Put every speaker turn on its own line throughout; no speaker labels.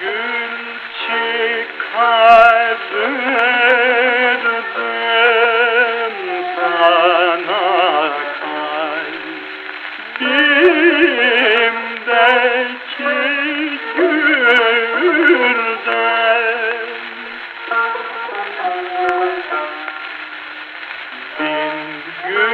Gül çıkarırdım Bin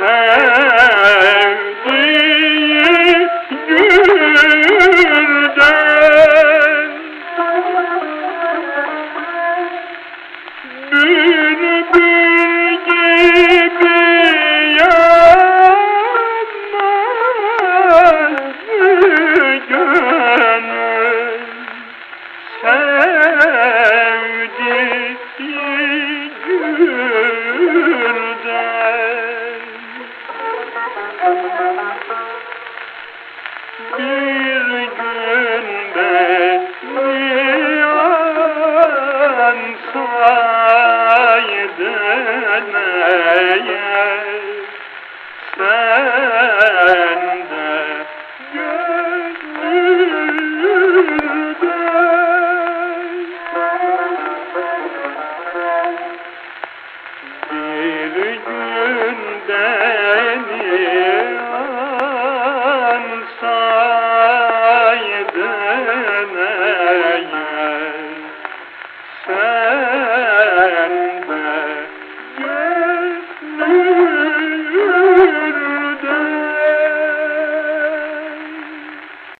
sevdiği Bir günde ziyan saydı